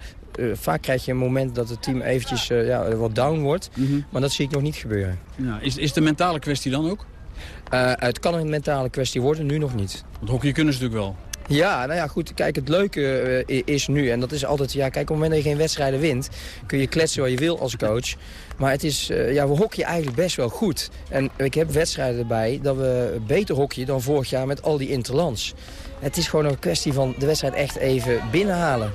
vaak krijg je een moment dat het team eventjes ja, wat down wordt. Mm -hmm. Maar dat zie ik nog niet gebeuren. Ja, is, is de mentale kwestie dan ook? het kan een mentale kwestie worden, nu nog niet. Want hockey kunnen ze natuurlijk wel. Ja, nou ja, goed. Kijk, het leuke uh, is nu, en dat is altijd... Ja, kijk, op het moment dat je geen wedstrijden wint... kun je kletsen wat je wil als coach. Maar het is, uh, ja, we hockeyen eigenlijk best wel goed. En ik heb wedstrijden erbij dat we beter hockeyen dan vorig jaar met al die interlands. Het is gewoon een kwestie van de wedstrijd echt even binnenhalen.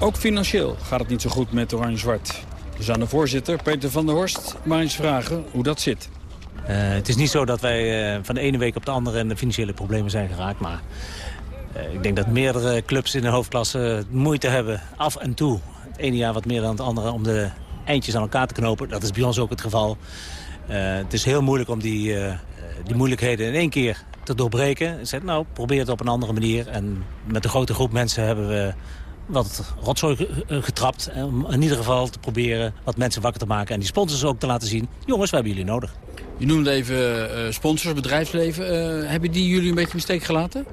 Ook financieel gaat het niet zo goed met Oranje-Zwart. Dus aan de voorzitter, Peter van der Horst, maar eens vragen hoe dat zit. Uh, het is niet zo dat wij uh, van de ene week op de andere in de financiële problemen zijn geraakt. Maar uh, ik denk dat meerdere clubs in de hoofdklasse moeite hebben af en toe. Het ene jaar wat meer dan het andere om de eindjes aan elkaar te knopen. Dat is bij ons ook het geval. het is heel moeilijk om die, die moeilijkheden in één keer te doorbreken. En zei, nou, probeer het op een andere manier. En met een grote groep mensen hebben we wat rotzooi getrapt. Om in ieder geval te proberen wat mensen wakker te maken. En die sponsors ook te laten zien, jongens, we hebben jullie nodig. Je noemde even uh, sponsors, bedrijfsleven. Uh, hebben die jullie een beetje in steek gelaten?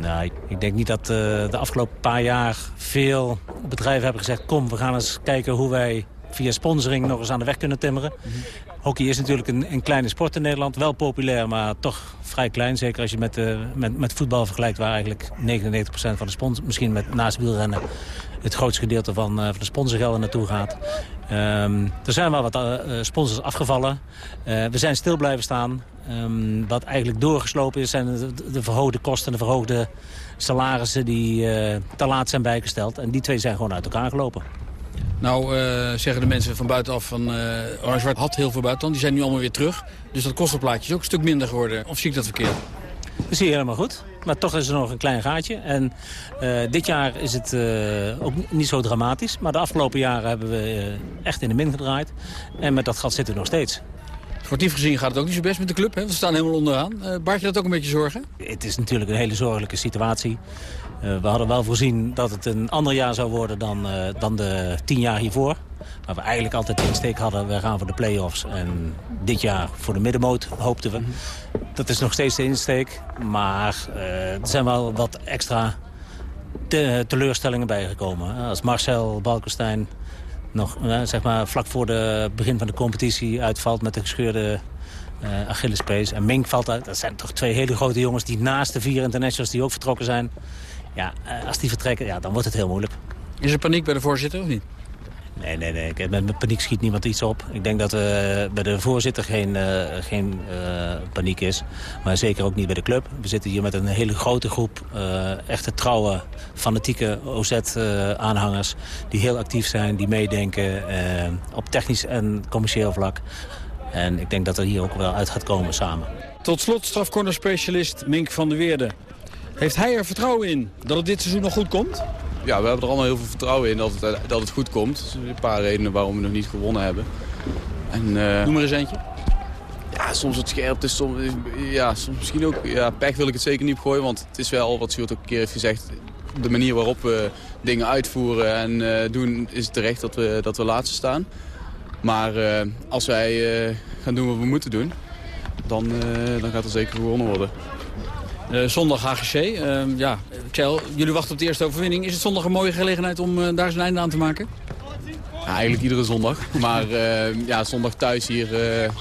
Nou, ik denk niet dat uh, de afgelopen paar jaar veel bedrijven hebben gezegd... kom, we gaan eens kijken hoe wij via sponsoring nog eens aan de weg kunnen timmeren. Mm -hmm. Hockey is natuurlijk een, een, kleine sport in Nederland. Wel populair, maar toch vrij klein. Zeker als je met, uh, met, met voetbal vergelijkt... waar eigenlijk 99% van de sponsors, misschien met, naast wielrennen... het grootste gedeelte van, uh, van de sponsorgelden naartoe gaat. Um, er zijn wel wat uh, sponsors afgevallen. we zijn stil blijven staan. Um, wat eigenlijk doorgeslopen is zijn de, de verhoogde kosten... de verhoogde salarissen die te laat zijn bijgesteld. En die twee zijn gewoon uit elkaar gelopen. Nou zeggen de mensen van buitenaf van uh, Orange Zwart had heel veel buitenland. Die zijn nu allemaal weer terug. Dus dat kostenplaatje is ook een stuk minder geworden. Of zie ik dat verkeerd? Dat zie je helemaal goed. Maar toch is er nog een klein gaatje. En uh, dit jaar is het ook niet zo dramatisch. Maar de afgelopen jaren hebben we echt in de min gedraaid. En met dat gat zitten we nog steeds. Sportief gezien gaat het ook niet zo best met de club. Hè? We staan helemaal onderaan. Baart je dat ook een beetje zorgen? Het is natuurlijk een hele zorgelijke situatie. Uh, we hadden wel voorzien dat het een ander jaar zou worden dan, uh, dan de tien jaar hiervoor. Waar we eigenlijk altijd de insteek hadden, we gaan voor de play-offs. En dit jaar voor de middenmoot hoopten we. Dat is nog steeds de insteek. Maar er zijn wel wat extra te teleurstellingen bijgekomen. Als Marcel Balkenstein nog zeg maar, vlak voor het begin van de competitie uitvalt met de gescheurde uh, Achillespees. En Mink valt uit. Dat zijn toch twee hele grote jongens die naast de vier internationals die ook vertrokken zijn. Ja, uh, als die vertrekken, ja, dan wordt het heel moeilijk. Is er paniek bij de voorzitter of niet? Nee, nee, nee. Met, met paniek schiet niemand iets op. Ik denk dat er bij de voorzitter geen, uh, geen uh, paniek is. Maar zeker ook niet bij de club. We zitten hier met een hele grote groep uh, echte trouwe, fanatieke OZ-aanhangers... die heel actief zijn, die meedenken op technisch en commercieel vlak. En ik denk dat er hier ook wel uit gaat komen samen. Tot slot strafcornerspecialist Mink van der Weerde. Heeft hij er vertrouwen in dat het dit seizoen nog goed komt? Ja, we hebben er allemaal heel veel vertrouwen in dat het, dat het goed komt. Er zijn een paar redenen waarom we nog niet gewonnen hebben. En, uh, Noem er eens eentje. Ja, soms het scherp is, soms, ja, soms misschien ook... Ja, pech wil ik het zeker niet opgooien, want het is wel wat Sjoerd ook een keer heeft gezegd... de manier waarop we dingen uitvoeren en uh, doen is terecht dat we, dat we laatste staan. Maar uh, als wij gaan doen wat we moeten doen, dan, dan gaat er zeker gewonnen worden. Uh, zondag HGC. Uh, ja, Kjell, jullie wachten op de eerste overwinning. Is het zondag een mooie gelegenheid om uh, daar zijn einde aan te maken? Ja, eigenlijk iedere zondag. Maar ja, zondag thuis hier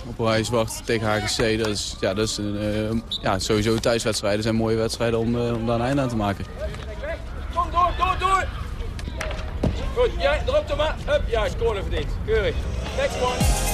op Oranje Zwart tegen HGC. Dat is, ja, dat is een, ja, sowieso thuiswedstrijden zijn mooie wedstrijden om, om daar een einde aan te maken. Kom door, door, door! Goed, jij drop hem maar. Hup, ja, scoren verdiend. Keurig. Next one.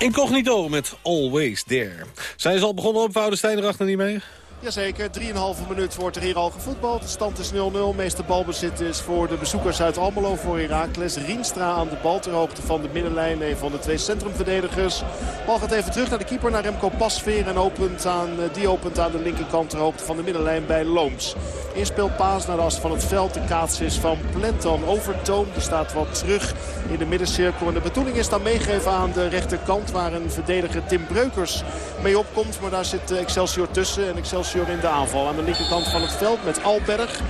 Incognito met Always There. Zijn ze al begonnen op Woudestein erachter niet mee? Jazeker, 3,5 minuut wordt er hier al gevoetbald. De stand is 0-0. Meeste balbezit is voor de bezoekers uit Almelo voor Heracles. Rienstra aan de bal ter hoogte van de middenlijn. Een van de twee centrumverdedigers. Bal gaat even terug naar de keeper, naar Remco Pasveer. En opent aan, eh, die opent aan de linkerkant ter hoogte van de middenlijn bij Looms. Inspeelpaas naar de as van het veld. De kaats is van Plenton Overtoom. Die staat wat terug in de middencirkel. En de bedoeling is dan meegeven aan de rechterkant. Waar een verdediger Tim Breukers mee opkomt. Maar daar zit eh, Excelsior tussen. En Excelsior in de aanval. Aan de linkerkant van het veld met Alberg.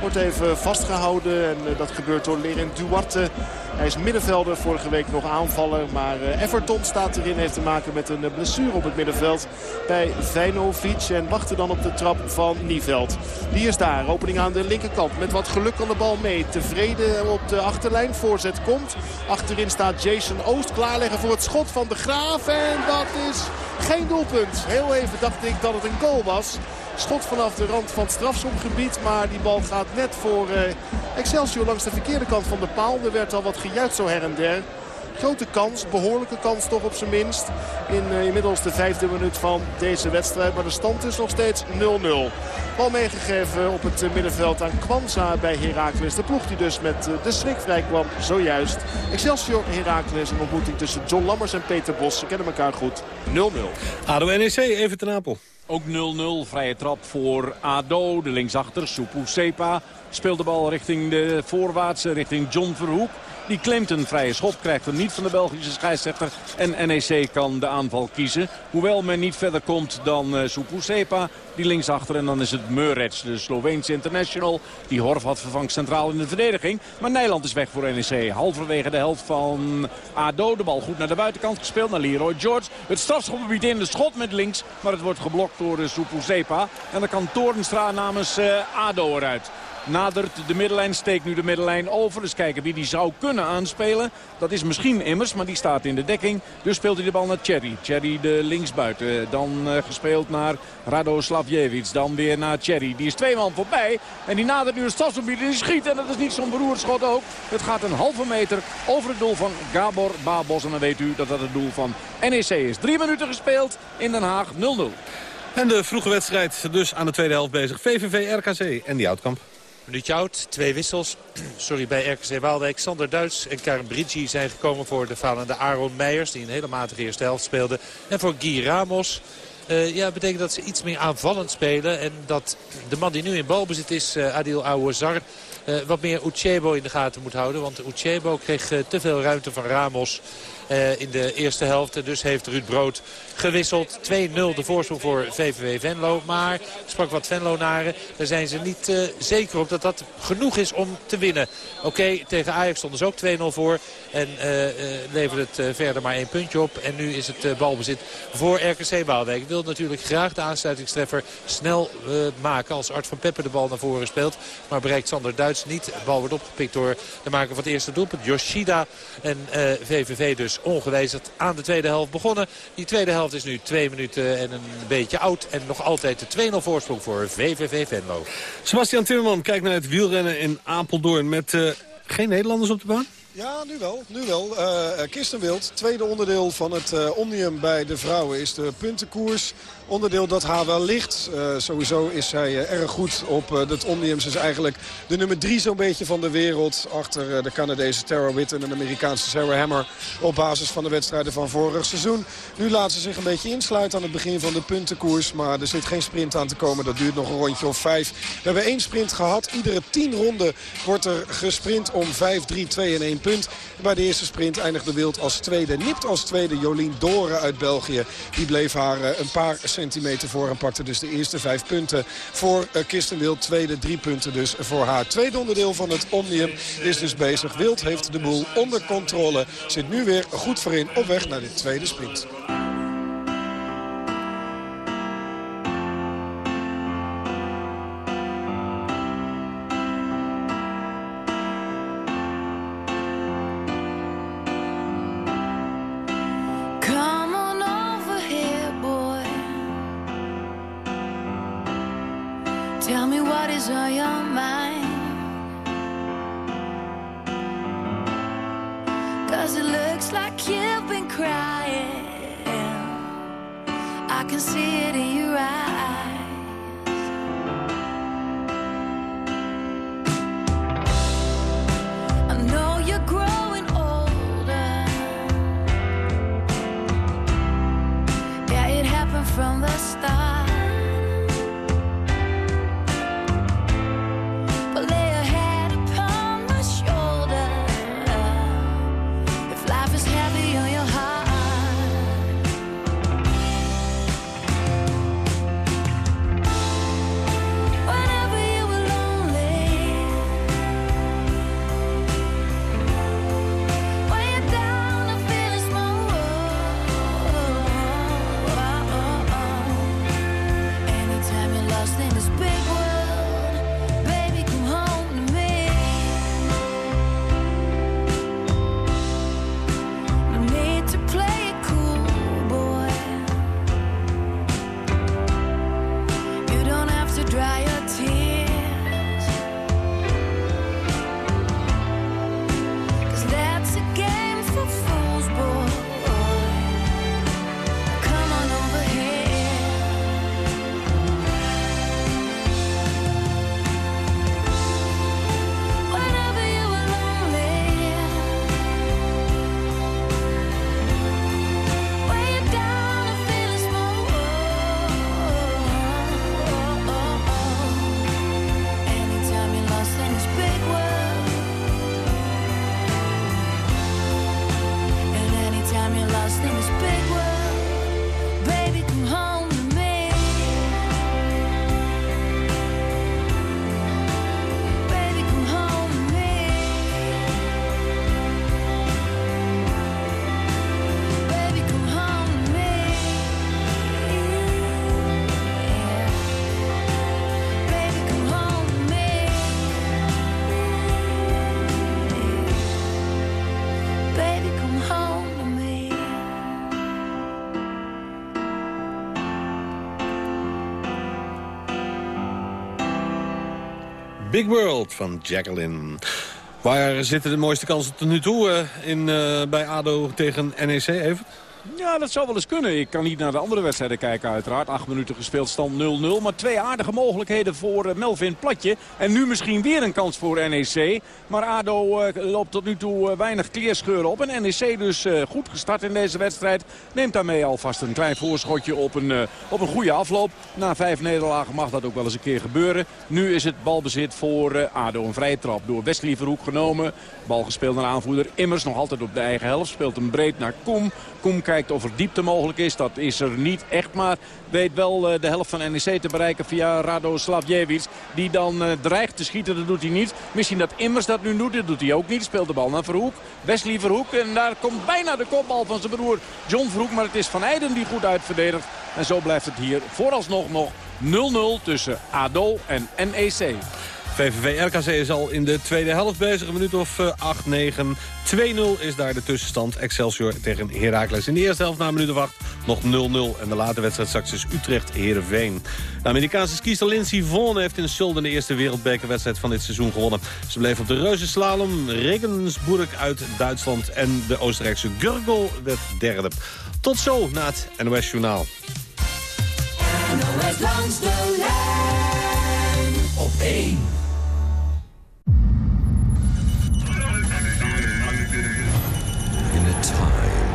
Wordt even vastgehouden en eh, dat gebeurt door Lerin Duarte. Hij is middenvelder, vorige week nog aanvaller. Maar eh, Everton staat erin, heeft te maken met een eh, blessure op het middenveld bij Vijnovic. En wachten dan op de trap van Nieveld. Die is daar, opening aan de linkerkant. Met wat geluk kan de bal mee. Tevreden op de achterlijn, voorzet komt. Achterin staat Jason Oost klaarleggen voor het schot van de Graaf. En dat is geen doelpunt. Heel even dacht ik dat het een goal was. Schot vanaf de rand van het. Maar die bal gaat net voor uh, Excelsior langs de verkeerde kant van de paal. Er werd al wat gejuicht zo her en der. Grote kans, behoorlijke kans toch op zijn minst. In uh, inmiddels de vijfde minuut van deze wedstrijd. Maar de stand is nog steeds 0-0. Bal meegegeven op het middenveld aan Kwanza bij Heracles. De ploeg die dus met uh, de schrik vrij kwam zojuist. Excelsior Heracles, een ontmoeting tussen John Lammers en Peter Bos. Ze kennen elkaar goed. 0-0. ADO NEC, even ten Apel. Ook 0-0. Vrije trap voor ADO. De linksachter, Supu Sepa. Speelt de bal richting de voorwaartse, richting John Verhoek. Die claimt een vrije schop, krijgt hem niet van de Belgische scheidsrechter. En NEC kan de aanval kiezen. Hoewel men niet verder komt dan uh, Supu Sepa, die linksachter. En dan is het Meurets, de Sloveense international. Die Horf had vervangt centraal in de verdediging. Maar Nederland is weg voor NEC. Halverwege de helft van ADO. De bal goed naar de buitenkant gespeeld, naar Leroy George. Het strafschopgebied in, de schot met links. Maar het wordt geblokt door uh. En dan kan Torenstra namens uh, ADO eruit nadert de middenlijn, steekt nu de middenlijn over. Dus kijken wie die zou kunnen aanspelen. Dat is misschien Immers, maar die staat in de dekking. Dus speelt hij de bal naar Cherry. Cherry de linksbuiten. Dan uh, gespeeld naar Rado Slavjevic. Dan weer naar Cherry. Die is twee man voorbij. En die nadert nu het stadsgebied en die schiet. En dat is niet zo'n beroerd schot ook. Het gaat een halve meter over het doel van Gabor Babos. En dan weet u dat dat het doel van NEC is. Drie minuten gespeeld in Den Haag 0-0. En de vroege wedstrijd dus aan de tweede helft bezig. VVV, RKC en die Oudkamp. Minuutje oud, twee wissels. Sorry, bij RKC Waalwijk. Sander Duits en Karim Brigi zijn gekomen voor de falende Aaron Meijers. Die een hele matige eerste helft speelde. En voor Guy Ramos. Uh, ja, betekent dat ze iets meer aanvallend spelen. En dat de man die nu in balbezit is, uh, Adil Ouazar... Uh, wat meer Uchebo in de gaten moet houden. Want Uchebo kreeg te veel ruimte van Ramos in de eerste helft. Dus heeft Ruud Brood gewisseld. 2-0 de voorsprong voor VVV Venlo. Maar sprak wat Venlo-naren. Daar zijn ze niet uh, zeker op dat dat genoeg is om te winnen. Oké, tegen Ajax stonden ze ook 2-0 voor. En uh, levert het verder maar één puntje op. En nu is het balbezit voor RKC Waalwijk. Wil natuurlijk graag de aansluitingstreffer snel maken. Als Art van Peppe de bal naar voren speelt. Maar bereikt Sander Duits niet. De bal wordt opgepikt door de maker van het eerste doelpunt. Yoshida en VVV dus ongewijzigd aan de tweede helft begonnen. Die tweede helft is nu twee minuten en een beetje oud. En nog altijd de 2-0 voorsprong voor VVV Venlo. Sebastian Timmerman kijkt naar het wielrennen in Apeldoorn met uh, geen Nederlanders op de baan. Ja, nu wel. Nu wel. Uh, tweede onderdeel van het uh, Omnium bij de vrouwen, is de puntenkoers. Onderdeel dat haar wel ligt. Sowieso is zij erg goed op het Omnium. Ze is eigenlijk de nummer drie zo'n beetje van de wereld. Achter de Canadese Tara Witten en de Amerikaanse Sarah Hammer. Op basis van de wedstrijden van vorig seizoen. Nu laat ze zich een beetje insluiten aan het begin van de puntenkoers. Maar er zit geen sprint aan te komen. Dat duurt nog een rondje of vijf. We hebben één sprint gehad. Iedere tien ronden wordt er gesprint om 5, 3, 2 en 1 punt. Bij de eerste sprint eindigde Wild als tweede. Nipt als tweede Jolien Doren uit België. Die bleef haar een paar centimeter voor en pakte dus de eerste vijf punten voor uh, Kirsten Wild. Tweede drie punten dus voor haar. Tweede onderdeel van het Omnium is dus bezig. Wild heeft de boel onder controle. Zit nu weer goed voorin op weg naar de tweede sprint. Big World van Jacqueline. Waar zitten de mooiste kansen tot nu toe eh, in, eh, bij ADO tegen NEC even? Ja, dat zou wel eens kunnen. Ik kan niet naar de andere wedstrijden kijken uiteraard. Acht minuten gespeeld, stand 0-0. Maar twee aardige mogelijkheden voor eh, Melvin Platje. En nu misschien weer een kans voor NEC. Maar ADO eh, loopt tot nu toe eh, weinig kleerscheuren op. En NEC dus goed gestart in deze wedstrijd. Neemt daarmee alvast een klein voorschotje op een, op een goede afloop. Na vijf nederlagen mag dat ook wel eens een keer gebeuren. Nu is het balbezit voor ADO. Een vrije trap door Wesley Verhoek genomen. Bal gespeeld naar aanvoerder Immers. Nog altijd op de eigen helft. Speelt hem breed naar Koem. Koem kijkt of er diepte mogelijk is. Dat is er niet echt. Maar weet wel eh, de helft van NEC te bereiken via Rado Slavjevic. Die dan eh, dreigt te schieten. Dat doet hij niet. Misschien dat Immers dat nu doet. Dat doet hij ook niet. Speelt de bal naar Verhoek. Wesley Verhoek. En daar komt bijna de kopbal van zijn broer John Verhoek. Maar het is Van Eijden die goed uitverdedigt. En zo blijft het hier vooralsnog nog 0-0 tussen ADO en NEC. VVV RKC is al in de tweede helft bezig. Een minuut of eh, 8, 9. 2-0 is daar de tussenstand. Excelsior tegen Heracles. In de eerste helft na een minuut of 8 nog 0-0. En de late wedstrijd straks is Utrecht-Herenveen. De Amerikaanse skiester Lindsey Vonn heeft in Sulden de eerste wereldbekerwedstrijd van dit seizoen gewonnen. Ze bleef op de reuzenslalom. Regensburg uit Duitsland. En de Oostenrijkse Gurgel werd derde. Tot zo na het NOS Journaal. NOS langs de lijn op 1. A time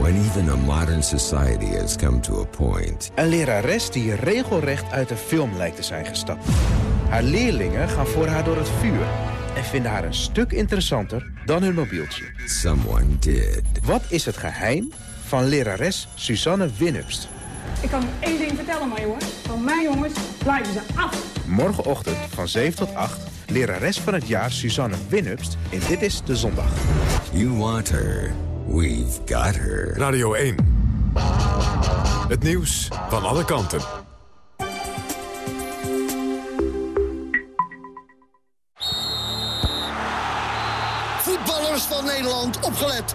when even a modern society has come to a point Een lerares die regelrecht uit een film lijkt te zijn gestapt. Haar leerlingen gaan voor haar door het vuur en vinden haar een stuk interessanter dan hun mobieltje. someone did. Wat is het geheim van lerares Suzanne Winnupst? Ik kan één ding vertellen, maar jongen. Van mijn jongens blijven ze af. Morgenochtend van 7 tot 8, lerares van het jaar Suzanne Winnupst in Dit is de Zondag. You want her, we've got her. Radio 1. Het nieuws van alle kanten. Voetballers van Nederland, opgelet.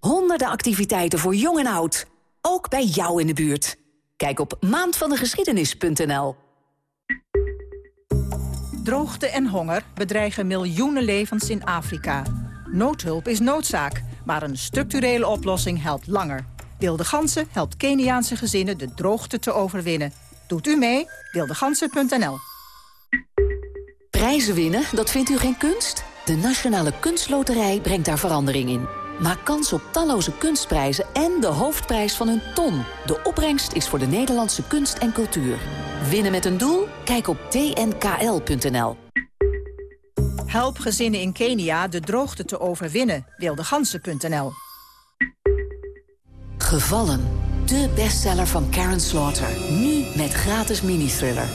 Honderden activiteiten voor jong en oud. Ook bij jou in de buurt. Kijk op maandvandegeschiedenis.nl Droogte en honger bedreigen miljoenen levens in Afrika. Noodhulp is noodzaak, maar een structurele oplossing helpt langer. Wilde Gansen helpt Keniaanse gezinnen de droogte te overwinnen. Doet u mee? Wildegansen.nl Prijzen winnen, dat vindt u geen kunst? De Nationale Kunstloterij brengt daar verandering in. Maak kans op talloze kunstprijzen en de hoofdprijs van een ton. De opbrengst is voor de Nederlandse kunst en cultuur. Winnen met een doel? Kijk op tnkl.nl. Help gezinnen in Kenia de droogte te overwinnen. Wildegansen.nl Gevallen. De bestseller van Karen Slaughter. Nu met gratis mini-thriller.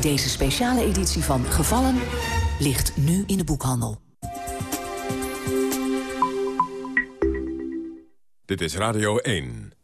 Deze speciale editie van Gevallen ligt nu in de boekhandel. Dit is Radio 1.